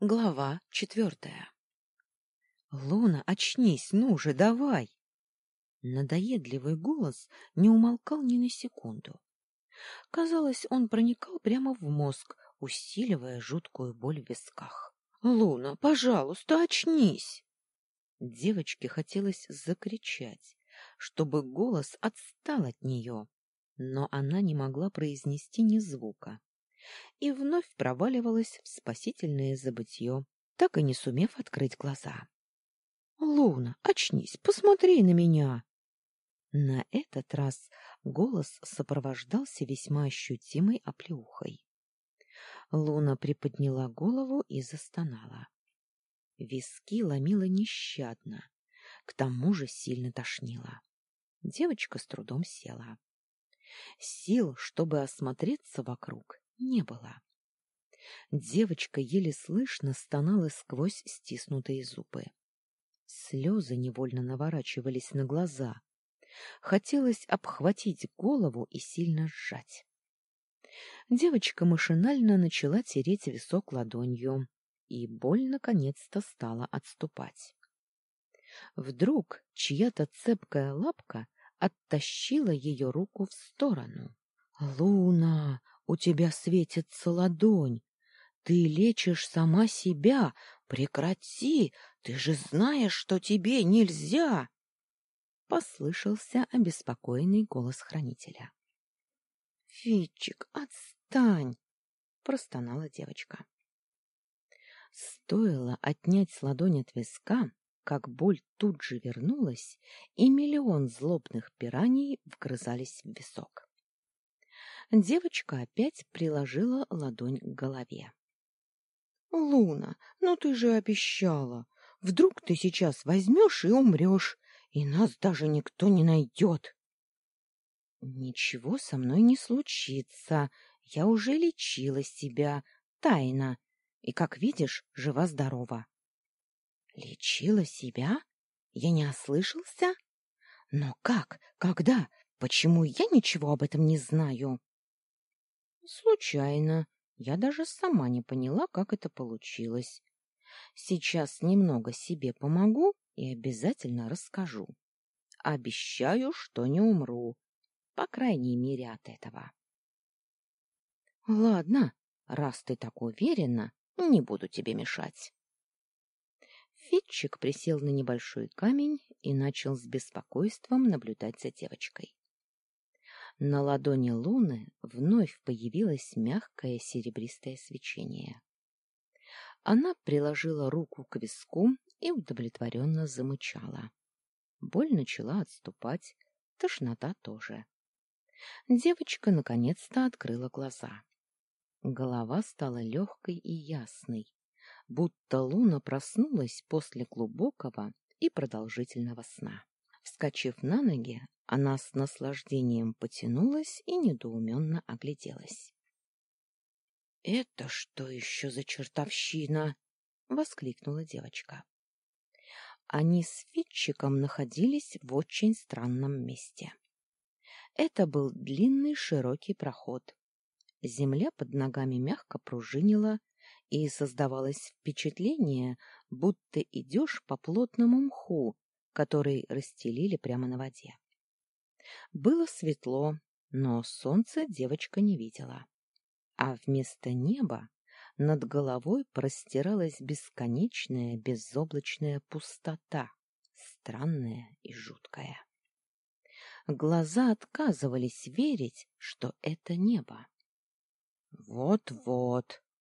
Глава четвертая. Луна, очнись, ну же, давай. Надоедливый голос не умолкал ни на секунду. Казалось, он проникал прямо в мозг, усиливая жуткую боль в висках. Луна, пожалуйста, очнись. Девочке хотелось закричать, чтобы голос отстал от нее, но она не могла произнести ни звука и вновь проваливалась в спасительное забытье, так и не сумев открыть глаза. — Луна, очнись, посмотри на меня! На этот раз голос сопровождался весьма ощутимой оплеухой. Луна приподняла голову и застонала. Виски ломила нещадно, к тому же сильно тошнило. Девочка с трудом села. Сил, чтобы осмотреться вокруг, не было. Девочка еле слышно стонала сквозь стиснутые зубы. Слезы невольно наворачивались на глаза. Хотелось обхватить голову и сильно сжать. Девочка машинально начала тереть висок ладонью, и боль наконец-то стала отступать. Вдруг чья-то цепкая лапка оттащила ее руку в сторону. «Луна, у тебя светится ладонь! Ты лечишь сама себя! Прекрати! Ты же знаешь, что тебе нельзя!» Послышался обеспокоенный голос хранителя. «Фитчик, отстань!» — простонала девочка. Стоило отнять ладонь от виска, как боль тут же вернулась, и миллион злобных пираний вгрызались в висок. Девочка опять приложила ладонь к голове. — Луна, ну ты же обещала. Вдруг ты сейчас возьмешь и умрешь, и нас даже никто не найдет. — Ничего со мной не случится. Я уже лечила себя, тайно, и, как видишь, жива-здорова. — Лечила себя? Я не ослышался? Но как? Когда? Почему я ничего об этом не знаю? Случайно. Я даже сама не поняла, как это получилось. Сейчас немного себе помогу и обязательно расскажу. Обещаю, что не умру. По крайней мере, от этого. Ладно, раз ты так уверена, не буду тебе мешать. Фитчик присел на небольшой камень и начал с беспокойством наблюдать за девочкой. На ладони луны вновь появилось мягкое серебристое свечение. Она приложила руку к виску и удовлетворенно замычала. Боль начала отступать, тошнота тоже. Девочка наконец-то открыла глаза. Голова стала легкой и ясной, будто луна проснулась после глубокого и продолжительного сна. Вскочив на ноги, она с наслаждением потянулась и недоуменно огляделась. — Это что еще за чертовщина? — воскликнула девочка. Они с Фитчиком находились в очень странном месте. Это был длинный широкий проход. Земля под ногами мягко пружинила, и создавалось впечатление, будто идешь по плотному мху, который расстелили прямо на воде. Было светло, но солнца девочка не видела. А вместо неба над головой простиралась бесконечная безоблачная пустота, странная и жуткая. Глаза отказывались верить, что это небо. «Вот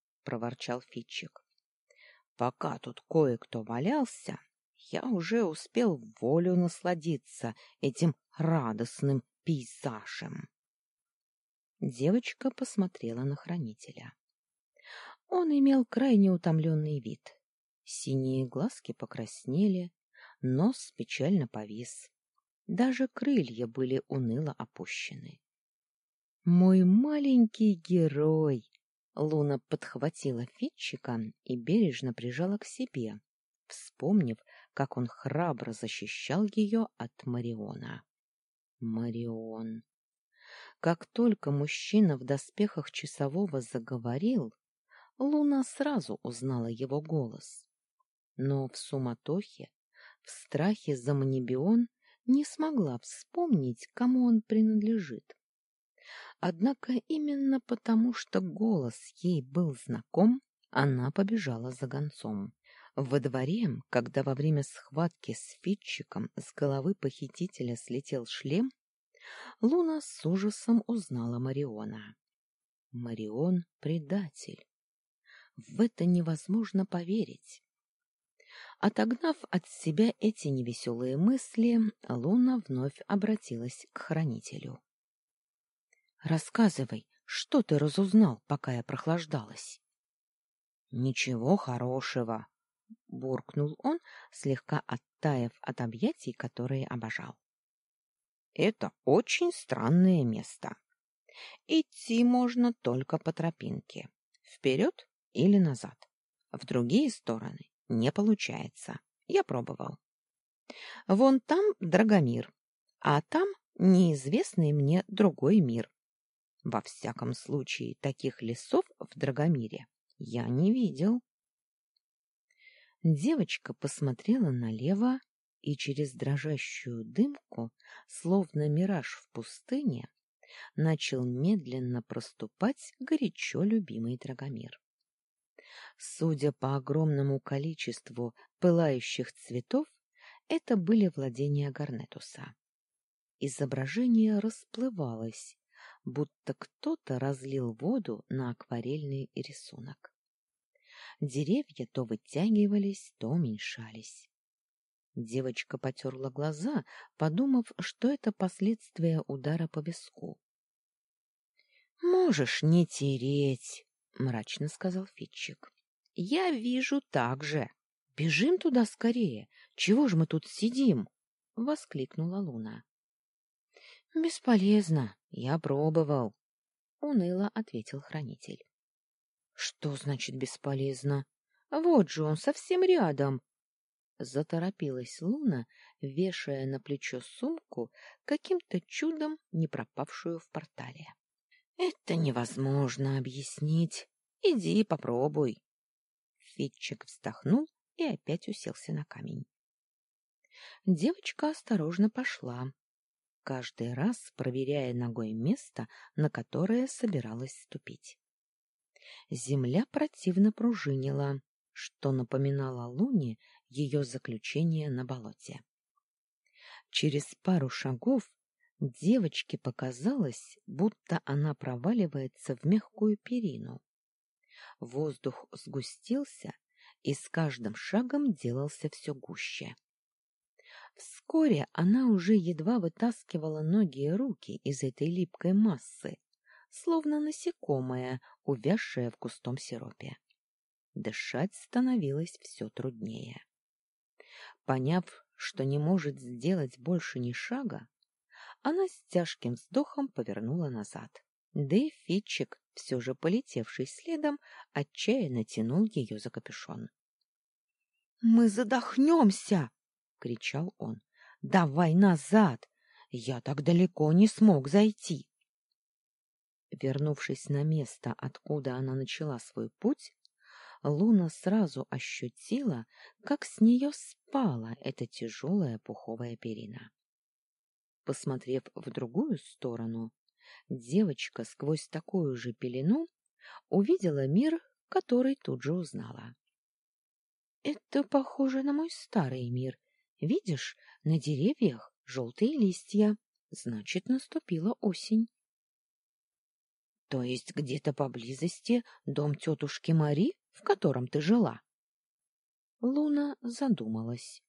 — проворчал Фитчик. — Пока тут кое-кто валялся, я уже успел волю насладиться этим радостным пейзажем. Девочка посмотрела на хранителя. Он имел крайне утомленный вид. Синие глазки покраснели, нос печально повис. Даже крылья были уныло опущены. «Мой маленький герой!» Луна подхватила Фитчика и бережно прижала к себе, вспомнив, как он храбро защищал ее от Мариона. Марион. Как только мужчина в доспехах часового заговорил, Луна сразу узнала его голос. Но в суматохе, в страхе за Манибион не смогла вспомнить, кому он принадлежит. Однако именно потому, что голос ей был знаком, она побежала за гонцом. Во дворе, когда во время схватки с Фитчиком с головы похитителя слетел шлем, Луна с ужасом узнала Мариона. Марион — предатель. В это невозможно поверить. Отогнав от себя эти невеселые мысли, Луна вновь обратилась к хранителю. — Рассказывай, что ты разузнал, пока я прохлаждалась? — Ничего хорошего, — буркнул он, слегка оттаив от объятий, которые обожал. — Это очень странное место. Идти можно только по тропинке, вперед или назад. В другие стороны не получается. Я пробовал. Вон там Драгомир, а там неизвестный мне другой мир. Во всяком случае, таких лесов в Драгомире я не видел. Девочка посмотрела налево, и через дрожащую дымку, словно мираж в пустыне, начал медленно проступать горячо любимый Драгомир. Судя по огромному количеству пылающих цветов, это были владения Гарнетуса. Изображение расплывалось, будто кто-то разлил воду на акварельный рисунок. Деревья то вытягивались, то уменьшались. Девочка потерла глаза, подумав, что это последствия удара по виску. — Можешь не тереть, — мрачно сказал Фитчик. — Я вижу так же. Бежим туда скорее. Чего же мы тут сидим? — воскликнула Луна. — Бесполезно. Я пробовал, — уныло ответил хранитель. — Что значит бесполезно? Вот же он совсем рядом. Заторопилась Луна, вешая на плечо сумку, каким-то чудом не пропавшую в портале. — Это невозможно объяснить. Иди попробуй. Фитчик вздохнул и опять уселся на камень. Девочка осторожно пошла, каждый раз проверяя ногой место, на которое собиралась ступить. Земля противно пружинила, что напоминало Луне ее заключение на болоте. Через пару шагов девочке показалось, будто она проваливается в мягкую перину. Воздух сгустился и с каждым шагом делался все гуще. Вскоре она уже едва вытаскивала ноги и руки из этой липкой массы, словно насекомое, увязшее в густом сиропе. Дышать становилось все труднее. Поняв, что не может сделать больше ни шага, она с тяжким вздохом повернула назад. Да и Фитчик, все же полетевший следом, отчаянно тянул ее за капюшон. — Мы задохнемся! кричал он. Давай назад! Я так далеко не смог зайти. Вернувшись на место, откуда она начала свой путь, Луна сразу ощутила, как с нее спала эта тяжелая пуховая перина. Посмотрев в другую сторону, девочка сквозь такую же пелену увидела мир, который тут же узнала. — Это похоже на мой старый мир, Видишь, на деревьях желтые листья, значит, наступила осень. То есть где-то поблизости дом тетушки Мари, в котором ты жила? Луна задумалась.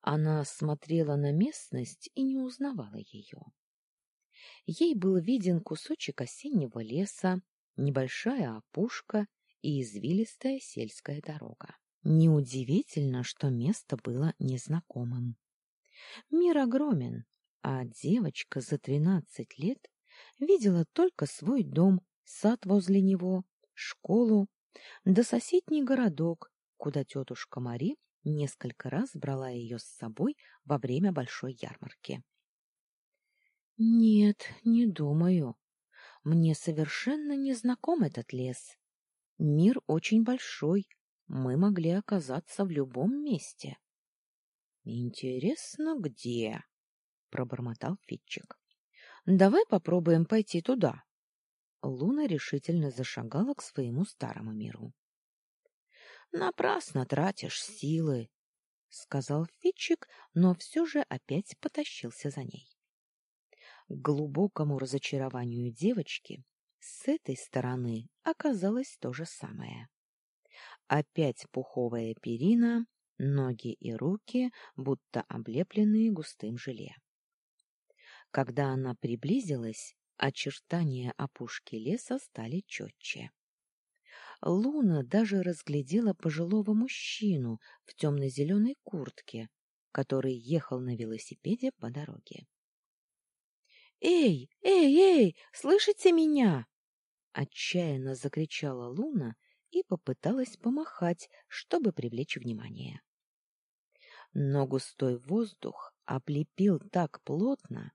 Она смотрела на местность и не узнавала ее. Ей был виден кусочек осеннего леса, небольшая опушка и извилистая сельская дорога. Неудивительно, что место было незнакомым. Мир огромен, а девочка за тринадцать лет видела только свой дом, сад возле него, школу, да соседний городок, куда тетушка Мари несколько раз брала ее с собой во время большой ярмарки. — Нет, не думаю. Мне совершенно не знаком этот лес, Мир очень большой, мы могли оказаться в любом месте. — Интересно, где? — пробормотал Фитчик. — Давай попробуем пойти туда. Луна решительно зашагала к своему старому миру. — Напрасно тратишь силы, — сказал Фитчик, но все же опять потащился за ней. К глубокому разочарованию девочки с этой стороны оказалось то же самое. Опять пуховая перина, ноги и руки, будто облепленные густым желе. Когда она приблизилась, очертания опушки леса стали четче. Луна даже разглядела пожилого мужчину в темно-зеленой куртке, который ехал на велосипеде по дороге. «Эй, эй, эй, слышите меня?» Отчаянно закричала Луна и попыталась помахать, чтобы привлечь внимание. Но густой воздух облепил так плотно,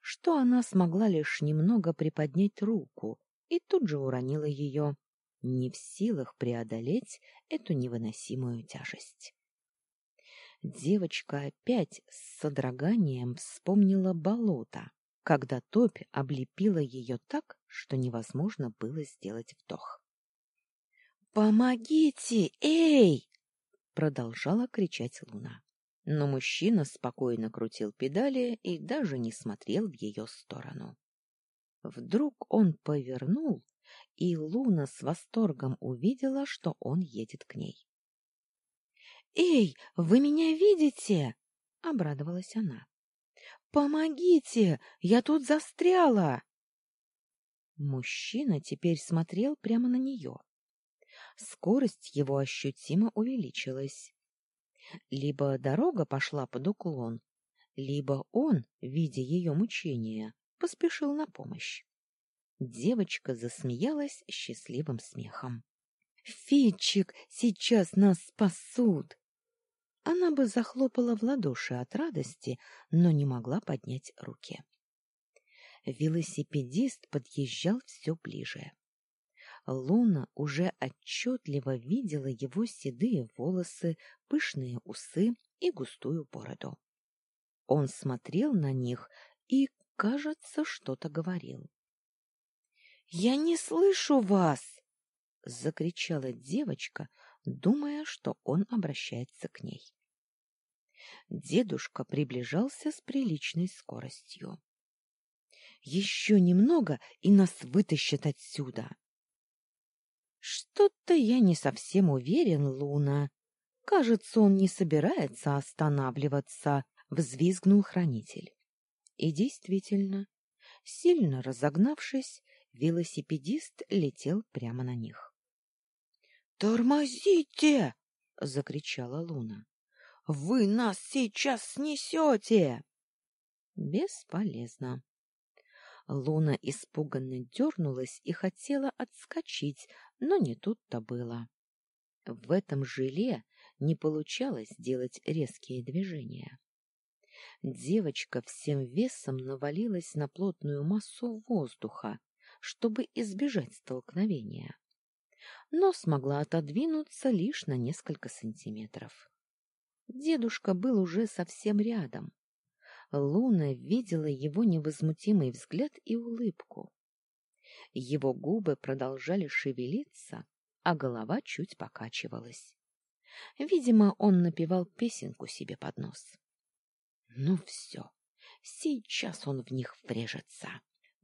что она смогла лишь немного приподнять руку и тут же уронила ее, не в силах преодолеть эту невыносимую тяжесть. Девочка опять с содроганием вспомнила болото, когда топь облепила ее так, что невозможно было сделать вдох. «Помогите! Эй!» — продолжала кричать Луна. Но мужчина спокойно крутил педали и даже не смотрел в ее сторону. Вдруг он повернул, и Луна с восторгом увидела, что он едет к ней. «Эй, вы меня видите?» — обрадовалась она. Помогите! Я тут застряла!» Мужчина теперь смотрел прямо на нее. Скорость его ощутимо увеличилась. Либо дорога пошла под уклон, либо он, видя ее мучения, поспешил на помощь. Девочка засмеялась счастливым смехом. «Фитчик, сейчас нас спасут!» Она бы захлопала в ладоши от радости, но не могла поднять руки. Велосипедист подъезжал все ближе. Луна уже отчетливо видела его седые волосы, пышные усы и густую бороду. Он смотрел на них и, кажется, что-то говорил. — Я не слышу вас! — закричала девочка, думая, что он обращается к ней. Дедушка приближался с приличной скоростью. Еще немного, и нас вытащат отсюда. Что-то я не совсем уверен, Луна. Кажется, он не собирается останавливаться, взвизгнул хранитель. И действительно, сильно разогнавшись, велосипедист летел прямо на них. «Тормозите!» — закричала Луна. Вы нас сейчас снесете!» Бесполезно. Луна испуганно дернулась и хотела отскочить, но не тут-то было. В этом желе не получалось делать резкие движения. Девочка всем весом навалилась на плотную массу воздуха, чтобы избежать столкновения, но смогла отодвинуться лишь на несколько сантиметров. Дедушка был уже совсем рядом. Луна видела его невозмутимый взгляд и улыбку. Его губы продолжали шевелиться, а голова чуть покачивалась. Видимо, он напевал песенку себе под нос. Ну все, сейчас он в них врежется.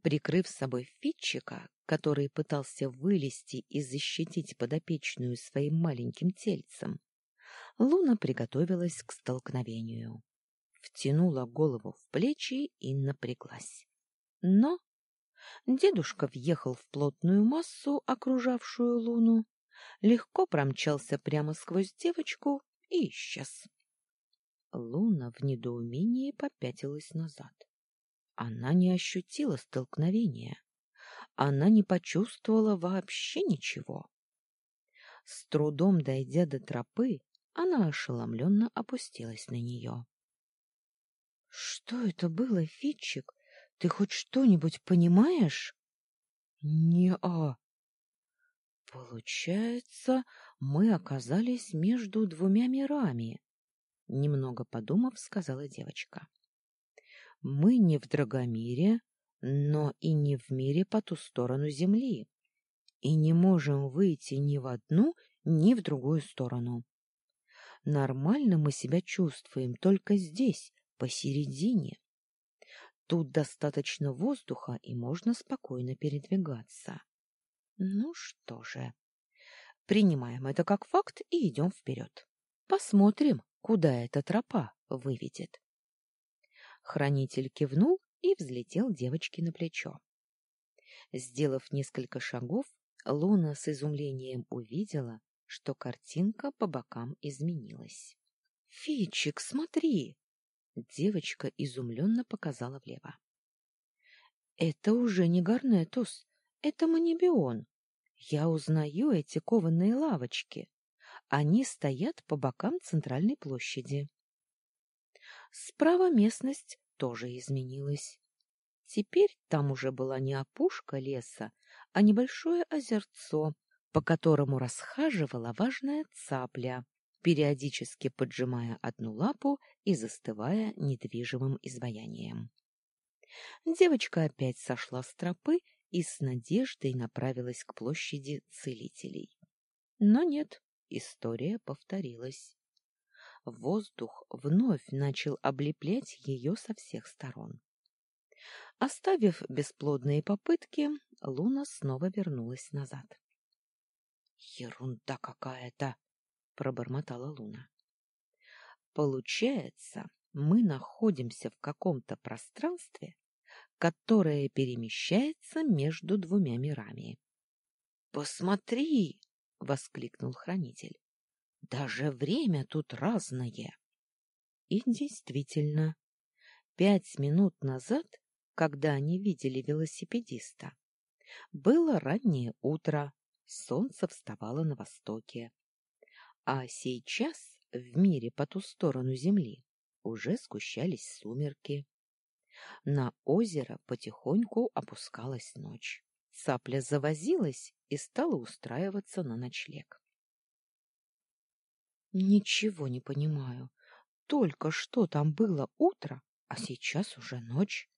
Прикрыв собой Фитчика, который пытался вылезти и защитить подопечную своим маленьким тельцем, Луна приготовилась к столкновению. Втянула голову в плечи и напряглась. Но дедушка въехал в плотную массу, окружавшую Луну, легко промчался прямо сквозь девочку и исчез. Луна в недоумении попятилась назад. Она не ощутила столкновения. Она не почувствовала вообще ничего. С трудом дойдя до тропы, она ошеломленно опустилась на нее. — Что это было, Фитчик? Ты хоть что-нибудь понимаешь? — Не-а. Получается, мы оказались между двумя мирами, немного подумав, сказала девочка. Мы не в Драгомире, но и не в мире по ту сторону земли, и не можем выйти ни в одну, ни в другую сторону. Нормально мы себя чувствуем только здесь, посередине. Тут достаточно воздуха, и можно спокойно передвигаться. Ну что же, принимаем это как факт и идем вперед. Посмотрим, куда эта тропа выведет. Хранитель кивнул и взлетел девочке на плечо. Сделав несколько шагов, Луна с изумлением увидела, что картинка по бокам изменилась. — Фичик, смотри! Девочка изумленно показала влево. — Это уже не Гарнетус, это Манибион. Я узнаю эти кованые лавочки. Они стоят по бокам центральной площади. Справа местность тоже изменилась. Теперь там уже была не опушка леса, а небольшое озерцо, по которому расхаживала важная цапля, периодически поджимая одну лапу и застывая недвижимым изваянием. Девочка опять сошла с тропы и с надеждой направилась к площади целителей. Но нет, история повторилась. Воздух вновь начал облеплять ее со всех сторон. Оставив бесплодные попытки, Луна снова вернулась назад. Ерунда какая-то, пробормотала Луна. Получается, мы находимся в каком-то пространстве, которое перемещается между двумя мирами. Посмотри, воскликнул хранитель. Даже время тут разное. И действительно, пять минут назад, когда они видели велосипедиста, было раннее утро, солнце вставало на востоке. А сейчас в мире по ту сторону земли уже сгущались сумерки. На озеро потихоньку опускалась ночь. Цапля завозилась и стала устраиваться на ночлег. Ничего не понимаю. Только что там было утро, а сейчас уже ночь.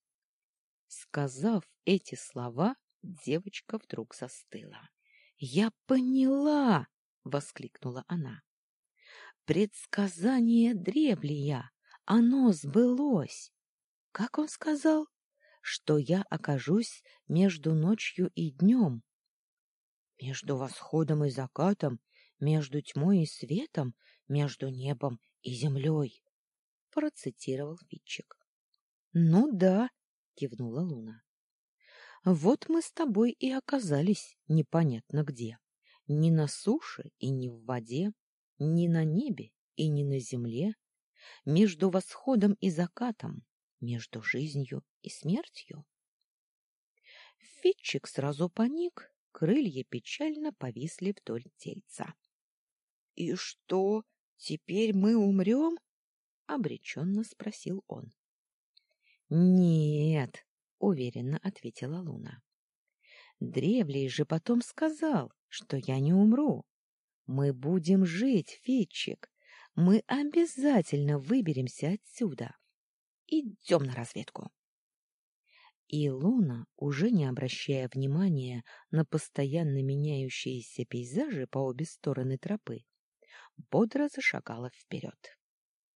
Сказав эти слова, девочка вдруг застыла. Я поняла, воскликнула она. Предсказание древлия, оно сбылось. Как он сказал, что я окажусь между ночью и днем, между восходом и закатом, между тьмой и светом, между небом и землей, процитировал Фитчик. Ну да, кивнула Луна. Вот мы с тобой и оказались непонятно где. Ни на суше и ни в воде, ни на небе и ни на земле, между восходом и закатом, между жизнью и смертью. Фитчик сразу паник, крылья печально повисли вдоль тельца. — И что, теперь мы умрем? — обреченно спросил он. — Нет, — уверенно ответила Луна. Древлей же потом сказал, что я не умру. Мы будем жить, Фитчик. Мы обязательно выберемся отсюда. Идем на разведку. И Луна, уже не обращая внимания на постоянно меняющиеся пейзажи по обе стороны тропы, бодро зашагала вперед.